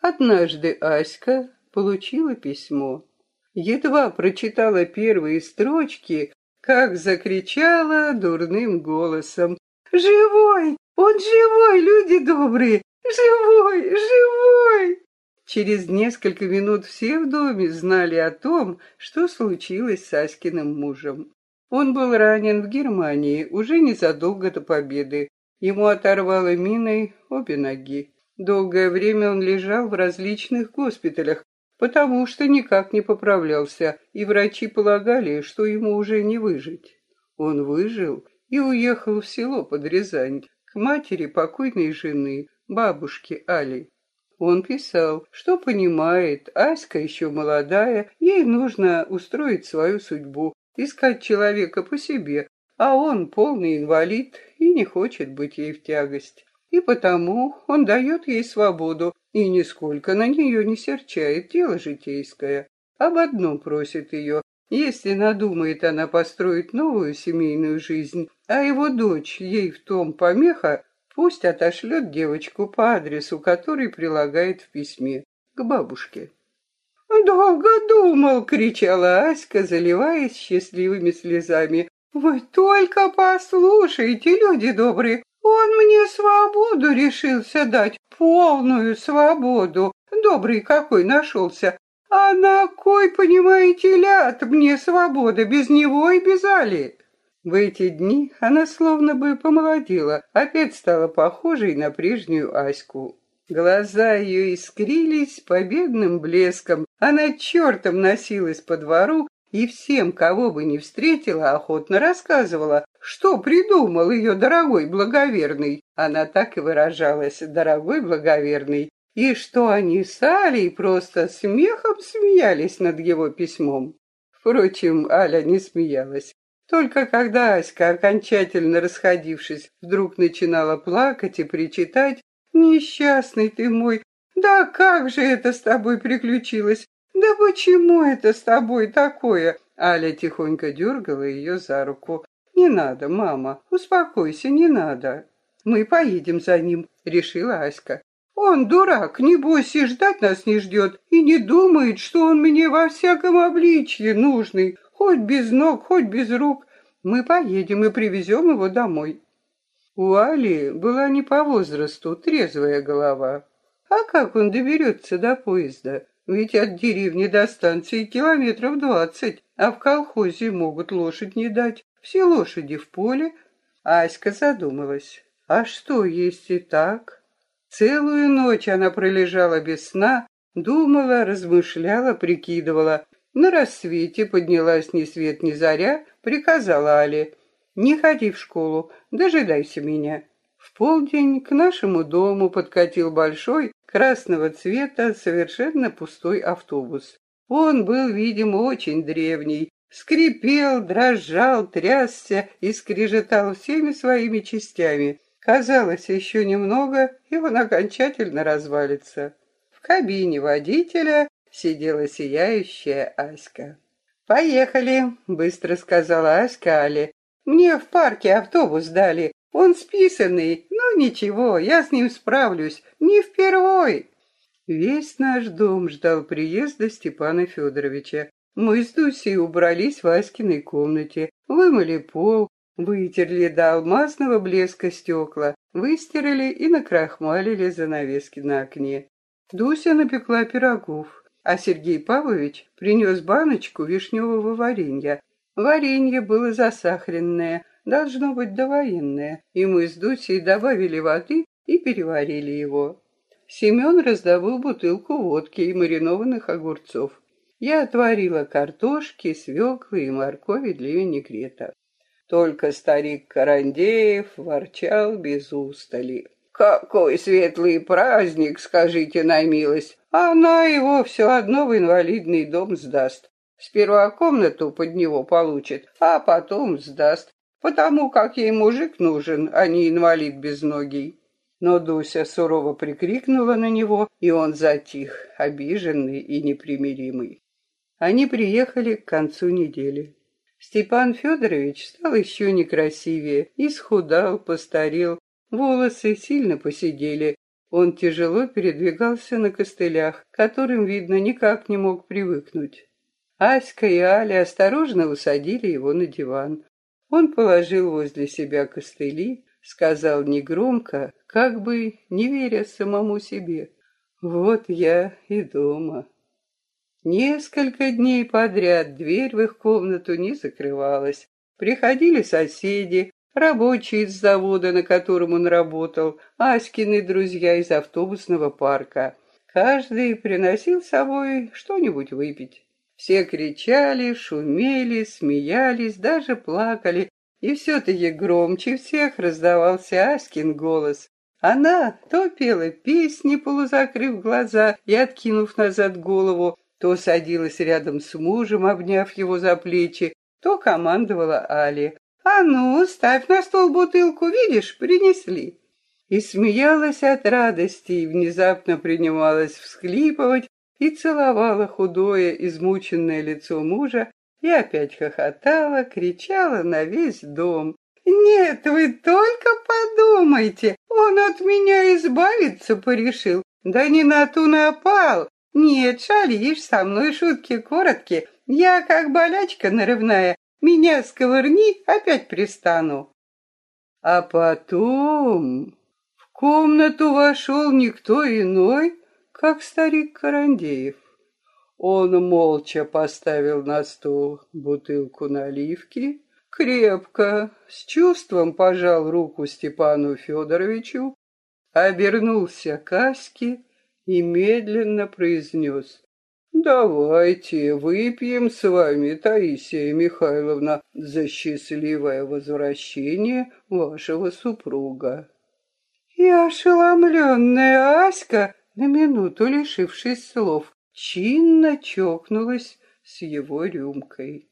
Однажды Аська получила письмо. Едва прочитала первые строчки, как закричала дурным голосом. «Живой! Он живой, люди добрые! Живой! Живой!» Через несколько минут все в доме знали о том, что случилось с Аськиным мужем. Он был ранен в Германии уже незадолго до победы. Ему оторвало миной обе ноги. Долгое время он лежал в различных госпиталях, потому что никак не поправлялся, и врачи полагали, что ему уже не выжить. Он выжил и уехал в село под Рязань к матери покойной жены, бабушке Али. Он писал, что понимает, Аська еще молодая, ей нужно устроить свою судьбу, искать человека по себе, а он полный инвалид и не хочет быть ей в тягость. И потому он дает ей свободу и нисколько на нее не серчает дело житейское. Об одном просит ее, если надумает она построить новую семейную жизнь, а его дочь ей в том помеха, пусть отошлет девочку по адресу, который прилагает в письме, к бабушке. «Долго думал!» — кричала Аська, заливаясь счастливыми слезами. «Вы только послушайте, люди добрые! Он мне свободу решился дать, полную свободу. Добрый какой нашелся. А на кой, понимаете, ляд мне свобода без него и без Али?» В эти дни она словно бы помолодела, опять стала похожей на прежнюю Аську. Глаза ее искрились победным блеском. Она чертом носилась по двору и всем, кого бы ни встретила, охотно рассказывала, что придумал ее дорогой благоверный. Она так и выражалась, дорогой благоверный, и что они с Алей просто смехом смеялись над его письмом. Впрочем, Аля не смеялась. Только когда Аська, окончательно расходившись, вдруг начинала плакать и причитать, Несчастный ты мой, да как же это с тобой приключилось? Да почему это с тобой такое? Аля тихонько дергала ее за руку. Не надо, мама, успокойся, не надо. Мы поедем за ним, решила Аська. Он дурак, небось и ждать нас не ждет, и не думает, что он мне во всяком обличье нужный, хоть без ног, хоть без рук. Мы поедем и привезем его домой. У Али была не по возрасту трезвая голова. А как он доберется до поезда? Ведь от деревни до станции километров двадцать, а в колхозе могут лошадь не дать. Все лошади в поле. Аська задумалась. А что, есть и так? Целую ночь она пролежала без сна, думала, размышляла, прикидывала. На рассвете поднялась ни свет ни заря, приказала Але. Не ходи в школу, дожидайся меня. В полдень к нашему дому подкатил большой, красного цвета, совершенно пустой автобус. Он был, видимо, очень древний, скрипел, дрожал, трясся и скрежетал всеми своими частями. Казалось, еще немного, и он окончательно развалится. В кабине водителя сидела сияющая Аська. «Поехали», — быстро сказала Аська Але. Мне в парке автобус дали. Он списанный, но ничего, я с ним справлюсь. Не впервой. Весь наш дом ждал приезда Степана Федоровича. Мы с Дусей убрались в Аськиной комнате, вымыли пол, вытерли до алмазного блеска стекла, выстирали и накрахмалили занавески на окне. Дуся напекла пирогов, а Сергей Павлович принес баночку вишневого варенья, Варенье было засахаренное, должно быть довоенное, и мы с Дусей добавили воды и переварили его. Семен раздобыл бутылку водки и маринованных огурцов. Я отварила картошки, свеклы и моркови для винегрета. Только старик Карандеев ворчал без устали. «Какой светлый праздник, скажите на милость! Она его все одно в инвалидный дом сдаст. Сперва комнату под него получит, а потом сдаст, потому как ей мужик нужен, а не инвалид безногий. Но Дуся сурово прикрикнула на него, и он затих, обиженный и непримиримый. Они приехали к концу недели. Степан Федорович стал еще некрасивее, исхудал, постарел, волосы сильно посидели, Он тяжело передвигался на костылях, которым, видно, никак не мог привыкнуть. Аська и Аля осторожно усадили его на диван. Он положил возле себя костыли, сказал негромко, как бы не веря самому себе. «Вот я и дома». Несколько дней подряд дверь в их комнату не закрывалась. Приходили соседи, рабочие из завода, на котором он работал, Аськины друзья из автобусного парка. Каждый приносил с собой что-нибудь выпить. Все кричали, шумели, смеялись, даже плакали, и все-таки громче всех раздавался Аськин голос. Она то пела песни, полузакрыв глаза и откинув назад голову, то садилась рядом с мужем, обняв его за плечи, то командовала Али. «А ну, ставь на стол бутылку, видишь, принесли». И смеялась от радости, и внезапно принималась всхлипывать, и целовала худое, измученное лицо мужа, и опять хохотала, кричала на весь дом. «Нет, вы только подумайте, он от меня избавиться порешил, да не на ту напал. Нет, шалишь, со мной шутки короткие, я как болячка нарывная, меня сковырни, опять пристану. А потом в комнату вошел никто иной, как старик Карандеев. Он молча поставил на стол бутылку наливки, крепко, с чувством пожал руку Степану Федоровичу, обернулся к Аське и медленно произнес Давайте выпьем с вами, Таисия Михайловна, за счастливое возвращение вашего супруга. И ошеломленная Аська, на минуту лишившись слов, чинно чокнулась с его рюмкой.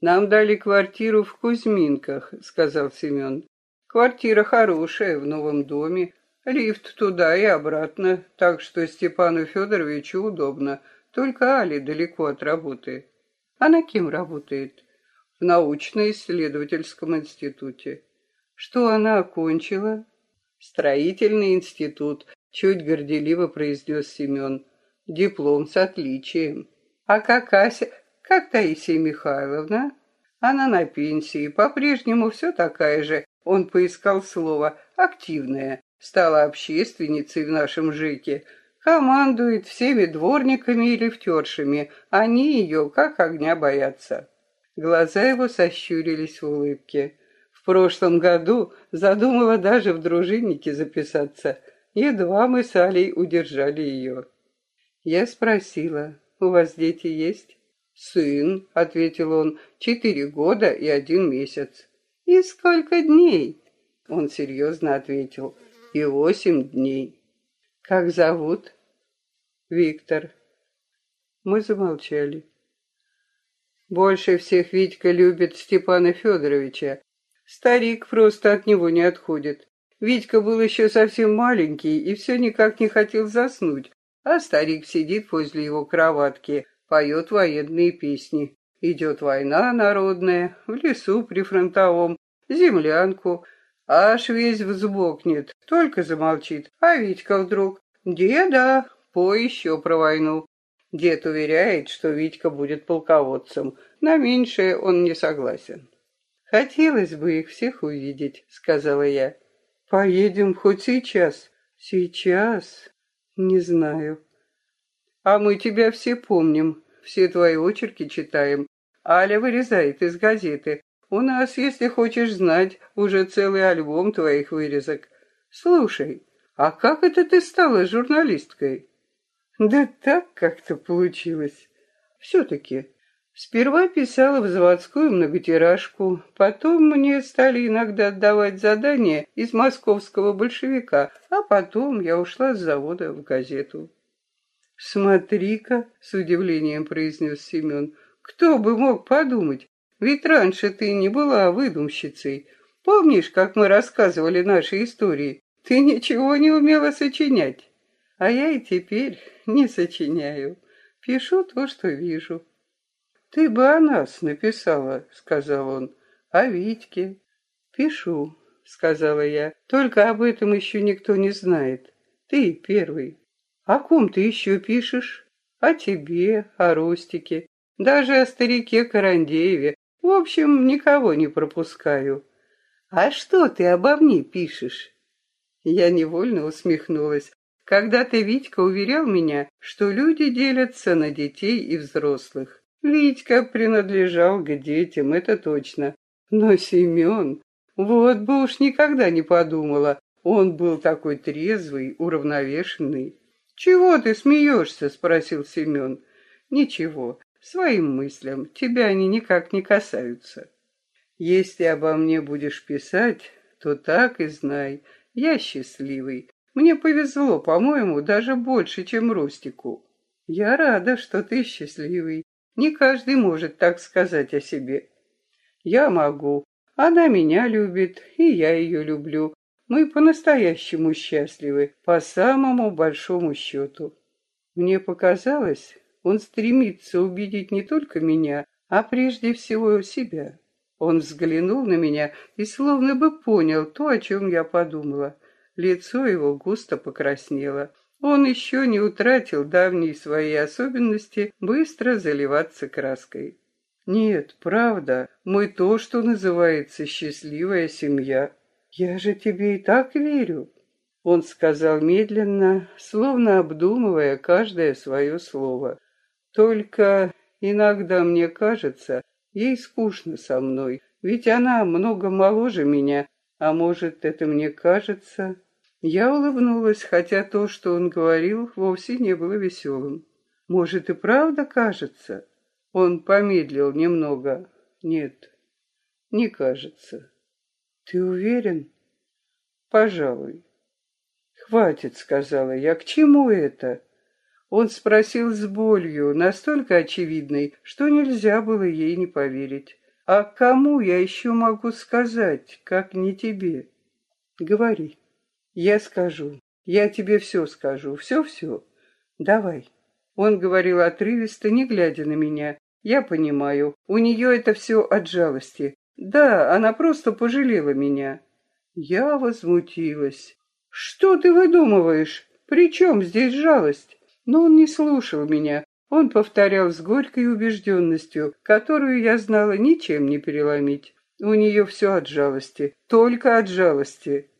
«Нам дали квартиру в Кузьминках», — сказал Семен. «Квартира хорошая, в новом доме, Лифт туда и обратно, так что Степану Федоровичу удобно. Только Али далеко от работы. Она кем работает? В научно-исследовательском институте. Что она окончила? Строительный институт, чуть горделиво произнес Семен. Диплом с отличием. А как Ася, как Таисия Михайловна? Она на пенсии, по-прежнему все такая же. Он поискал слово «активная» стала общественницей в нашем ЖЭКе, командует всеми дворниками и лифтершами. Они ее как огня боятся. Глаза его сощурились в улыбке. В прошлом году задумала даже в дружиннике записаться. Едва мы с Алей удержали ее. Я спросила, у вас дети есть? «Сын», — ответил он, — «четыре года и один месяц». «И сколько дней?» Он серьезно ответил, — и восемь дней. Как зовут? Виктор. Мы замолчали. Больше всех Витька любит Степана Федоровича. Старик просто от него не отходит. Витька был еще совсем маленький и все никак не хотел заснуть, а старик сидит возле его кроватки, поет военные песни. Идет война народная, в лесу при фронтовом, землянку — Аж весь взбокнет, только замолчит. А Витька вдруг, деда, пой еще про войну. Дед уверяет, что Витька будет полководцем. На меньшее он не согласен. «Хотелось бы их всех увидеть», — сказала я. «Поедем хоть сейчас». «Сейчас? Не знаю». «А мы тебя все помним, все твои очерки читаем. Аля вырезает из газеты. У нас, если хочешь знать, уже целый альбом твоих вырезок. Слушай, а как это ты стала журналисткой? Да так как-то получилось. Все-таки. Сперва писала в заводскую многотиражку, потом мне стали иногда отдавать задания из московского большевика, а потом я ушла с завода в газету. «Смотри-ка», — с удивлением произнес Семен, — «кто бы мог подумать, ведь раньше ты не была выдумщицей. Помнишь, как мы рассказывали наши истории? Ты ничего не умела сочинять. А я и теперь не сочиняю. Пишу то, что вижу. Ты бы о нас написала, сказал он. О Витьке. Пишу, сказала я. «Только об этом еще никто не знает. Ты первый. О ком ты еще пишешь? О тебе, о Ростике, даже о старике Карандееве. В общем, никого не пропускаю. А что ты обо мне пишешь?» Я невольно усмехнулась. Когда-то Витька уверял меня, что люди делятся на детей и взрослых. Витька принадлежал к детям, это точно. Но Семен, вот бы уж никогда не подумала, он был такой трезвый, уравновешенный. «Чего ты смеешься?» — спросил Семен. «Ничего, своим мыслям, тебя они никак не касаются. Если обо мне будешь писать, то так и знай, я счастливый. Мне повезло, по-моему, даже больше, чем Ростику. Я рада, что ты счастливый. Не каждый может так сказать о себе. Я могу. Она меня любит, и я ее люблю. Мы по-настоящему счастливы, по самому большому счету. Мне показалось, он стремится убедить не только меня, а прежде всего себя. Он взглянул на меня и словно бы понял то, о чем я подумала. Лицо его густо покраснело. Он еще не утратил давние свои особенности быстро заливаться краской. Нет, правда, мы то, что называется счастливая семья. Я же тебе и так верю. Он сказал медленно, словно обдумывая каждое свое слово. Только иногда мне кажется, ей скучно со мной, ведь она много моложе меня, а может, это мне кажется, я улыбнулась, хотя то, что он говорил, вовсе не было веселым. Может, и правда кажется? Он помедлил немного. Нет, не кажется. Ты уверен? Пожалуй. Хватит, сказала я. К чему это? Он спросил с болью, настолько очевидной, что нельзя было ей не поверить. А кому я еще могу сказать, как не тебе? Говори. Я скажу. Я тебе все скажу. Все-все. Давай. Он говорил отрывисто, не глядя на меня. Я понимаю, у нее это все от жалости. Да, она просто пожалела меня. Я возмутилась. Что ты выдумываешь? При чем здесь жалость? Но он не слушал меня. Он повторял с горькой убежденностью, которую я знала ничем не переломить. У нее все от жалости, только от жалости.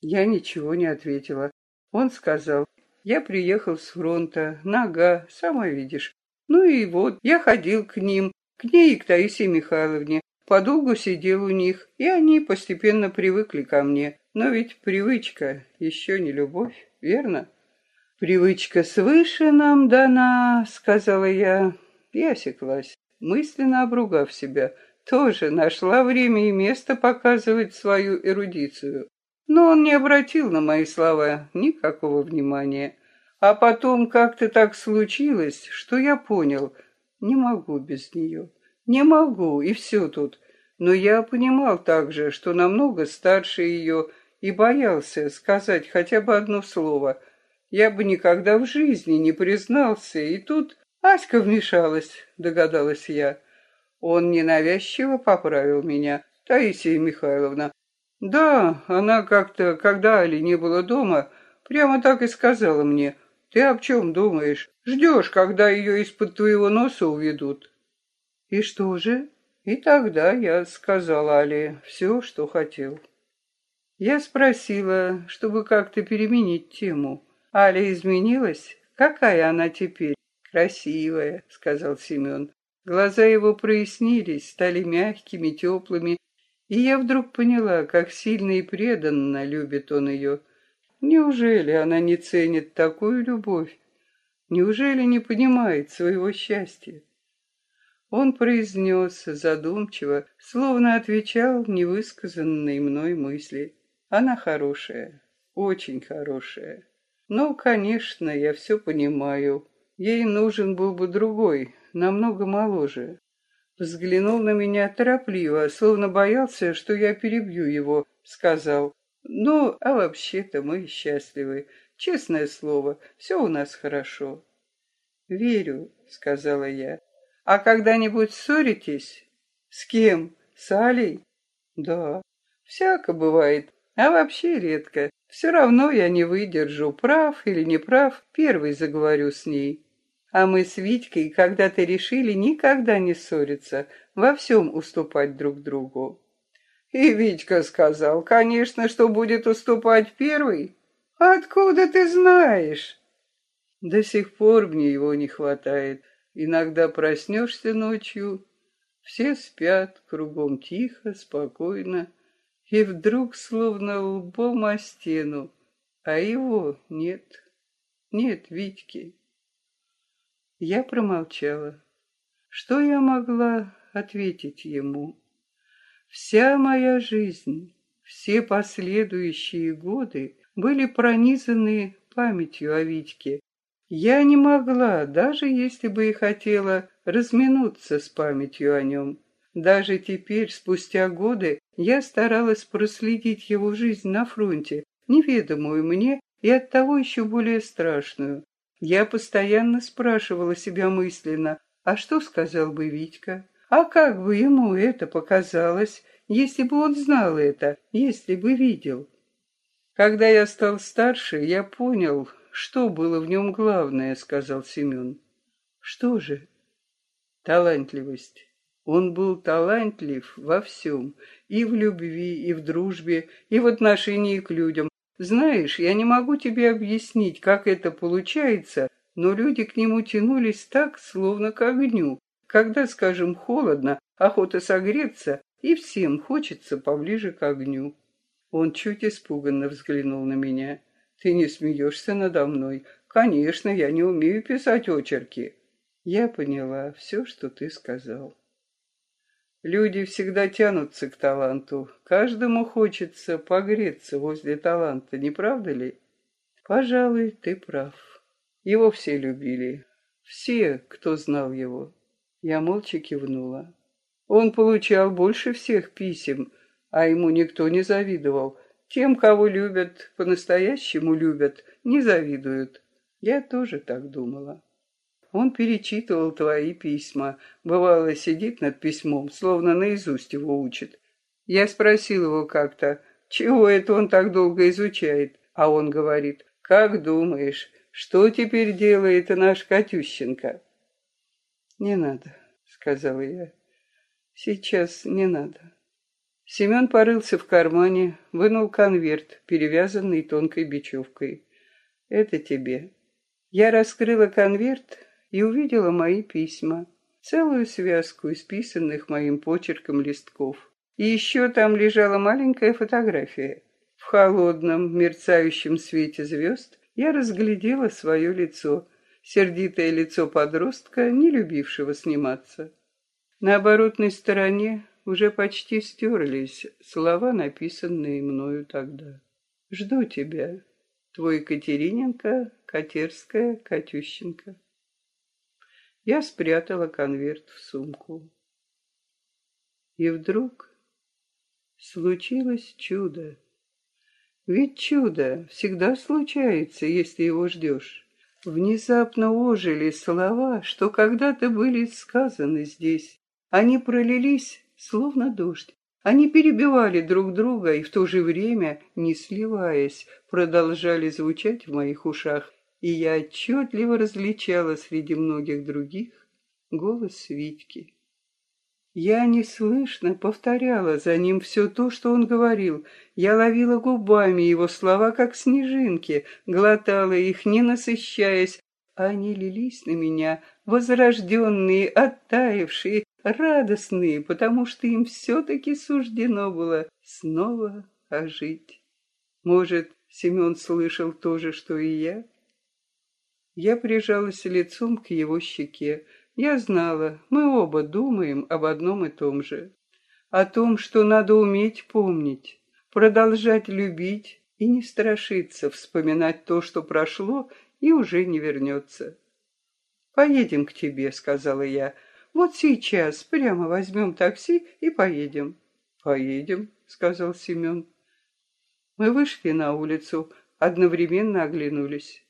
Я ничего не ответила. Он сказал, я приехал с фронта, нога, сама видишь. Ну и вот, я ходил к ним, к ней и к Таисии Михайловне, подолгу сидел у них, и они постепенно привыкли ко мне. Но ведь привычка еще не любовь, верно? Привычка свыше нам дана, сказала я, и осеклась, мысленно обругав себя. Тоже нашла время и место показывать свою эрудицию. Но он не обратил на мои слова никакого внимания. А потом как-то так случилось, что я понял, не могу без нее. Не могу, и все тут. Но я понимал также, что намного старше ее, и боялся сказать хотя бы одно слово. Я бы никогда в жизни не признался, и тут Аська вмешалась, догадалась я. Он ненавязчиво поправил меня. Таисия Михайловна, да, она как-то, когда Али не было дома, прямо так и сказала мне. Ты об чем думаешь? Ждешь, когда ее из-под твоего носа уведут. И что же? И тогда я сказал Али все, что хотел. Я спросила, чтобы как-то переменить тему. Аля изменилась? Какая она теперь? Красивая, сказал Семен. Глаза его прояснились, стали мягкими, теплыми, и я вдруг поняла, как сильно и преданно любит он ее. Неужели она не ценит такую любовь? Неужели не понимает своего счастья? Он произнес задумчиво, словно отвечал невысказанной мной мысли. Она хорошая, очень хорошая. Ну, конечно, я все понимаю. Ей нужен был бы другой, намного моложе взглянул на меня торопливо, словно боялся, что я перебью его, сказал, «Ну, а вообще-то мы счастливы. Честное слово, все у нас хорошо». «Верю», — сказала я. «А когда-нибудь ссоритесь?» «С кем? С Алей?» «Да». Всяко бывает, а вообще редко. Все равно я не выдержу, прав или не прав, первый заговорю с ней. А мы с Витькой когда-то решили никогда не ссориться, во всем уступать друг другу. И Витька сказал, конечно, что будет уступать первый. Откуда ты знаешь? До сих пор мне его не хватает. Иногда проснешься ночью, все спят, кругом тихо, спокойно, и вдруг словно лбом о стену, а его нет, нет Витьки. Я промолчала. Что я могла ответить ему? Вся моя жизнь, все последующие годы были пронизаны памятью о Витьке. Я не могла, даже если бы и хотела, разминуться с памятью о нем. Даже теперь, спустя годы, я старалась проследить его жизнь на фронте, неведомую мне и оттого еще более страшную. Я постоянно спрашивала себя мысленно, а что сказал бы Витька? А как бы ему это показалось, если бы он знал это, если бы видел? Когда я стал старше, я понял, что было в нем главное, сказал Семен. Что же? Талантливость. Он был талантлив во всем, и в любви, и в дружбе, и в отношении к людям. Знаешь, я не могу тебе объяснить, как это получается, но люди к нему тянулись так, словно к огню. Когда, скажем, холодно, охота согреться, и всем хочется поближе к огню. Он чуть испуганно взглянул на меня. «Ты не смеешься надо мной? Конечно, я не умею писать очерки». Я поняла все, что ты сказал. Люди всегда тянутся к таланту. Каждому хочется погреться возле таланта, не правда ли? Пожалуй, ты прав. Его все любили. Все, кто знал его. Я молча кивнула. Он получал больше всех писем, а ему никто не завидовал. Тем, кого любят, по-настоящему любят, не завидуют. Я тоже так думала. Он перечитывал твои письма. Бывало, сидит над письмом, словно наизусть его учит. Я спросил его как-то, чего это он так долго изучает? А он говорит, как думаешь, что теперь делает наш Катющенко? Не надо, сказала я. Сейчас не надо. Семен порылся в кармане, вынул конверт, перевязанный тонкой бечевкой. Это тебе. Я раскрыла конверт, и увидела мои письма, целую связку исписанных моим почерком листков. И еще там лежала маленькая фотография. В холодном, мерцающем свете звезд я разглядела свое лицо, сердитое лицо подростка, не любившего сниматься. На оборотной стороне уже почти стерлись слова, написанные мною тогда. «Жду тебя, твой Катериненко, Катерская, Катющенко». Я спрятала конверт в сумку. И вдруг случилось чудо. Ведь чудо всегда случается, если его ждешь. Внезапно ожили слова, что когда-то были сказаны здесь. Они пролились, словно дождь. Они перебивали друг друга и в то же время, не сливаясь, продолжали звучать в моих ушах и я отчетливо различала среди многих других голос Витьки. Я неслышно повторяла за ним все то, что он говорил. Я ловила губами его слова, как снежинки, глотала их, не насыщаясь. Они лились на меня, возрожденные, оттаившие, радостные, потому что им все-таки суждено было снова ожить. Может, Семен слышал то же, что и я? Я прижалась лицом к его щеке. Я знала, мы оба думаем об одном и том же. О том, что надо уметь помнить, продолжать любить и не страшиться вспоминать то, что прошло и уже не вернется. «Поедем к тебе», — сказала я. «Вот сейчас прямо возьмем такси и поедем». «Поедем», — сказал Семен. Мы вышли на улицу, одновременно оглянулись.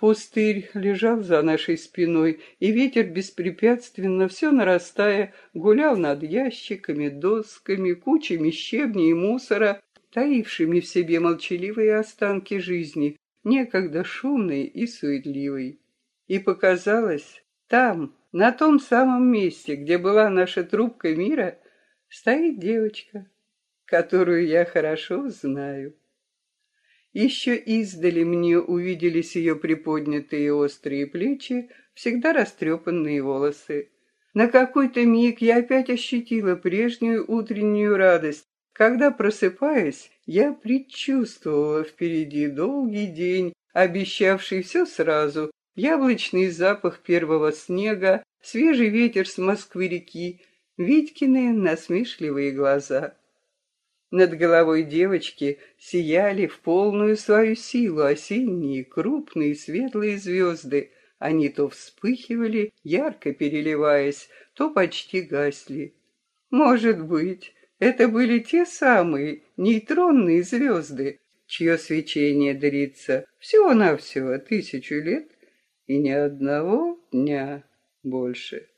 Пустырь лежал за нашей спиной, и ветер беспрепятственно, все нарастая, гулял над ящиками, досками, кучами щебней и мусора, таившими в себе молчаливые останки жизни, некогда шумной и суетливой. И показалось, там, на том самом месте, где была наша трубка мира, стоит девочка, которую я хорошо знаю. Еще издали мне увиделись ее приподнятые острые плечи, всегда растрепанные волосы. На какой-то миг я опять ощутила прежнюю утреннюю радость, когда, просыпаясь, я предчувствовала впереди долгий день, обещавший все сразу, яблочный запах первого снега, свежий ветер с Москвы-реки, Витькины насмешливые глаза. Над головой девочки сияли в полную свою силу осенние крупные светлые звезды. Они то вспыхивали, ярко переливаясь, то почти гасли. Может быть, это были те самые нейтронные звезды, чье свечение длится всего-навсего тысячу лет и ни одного дня больше.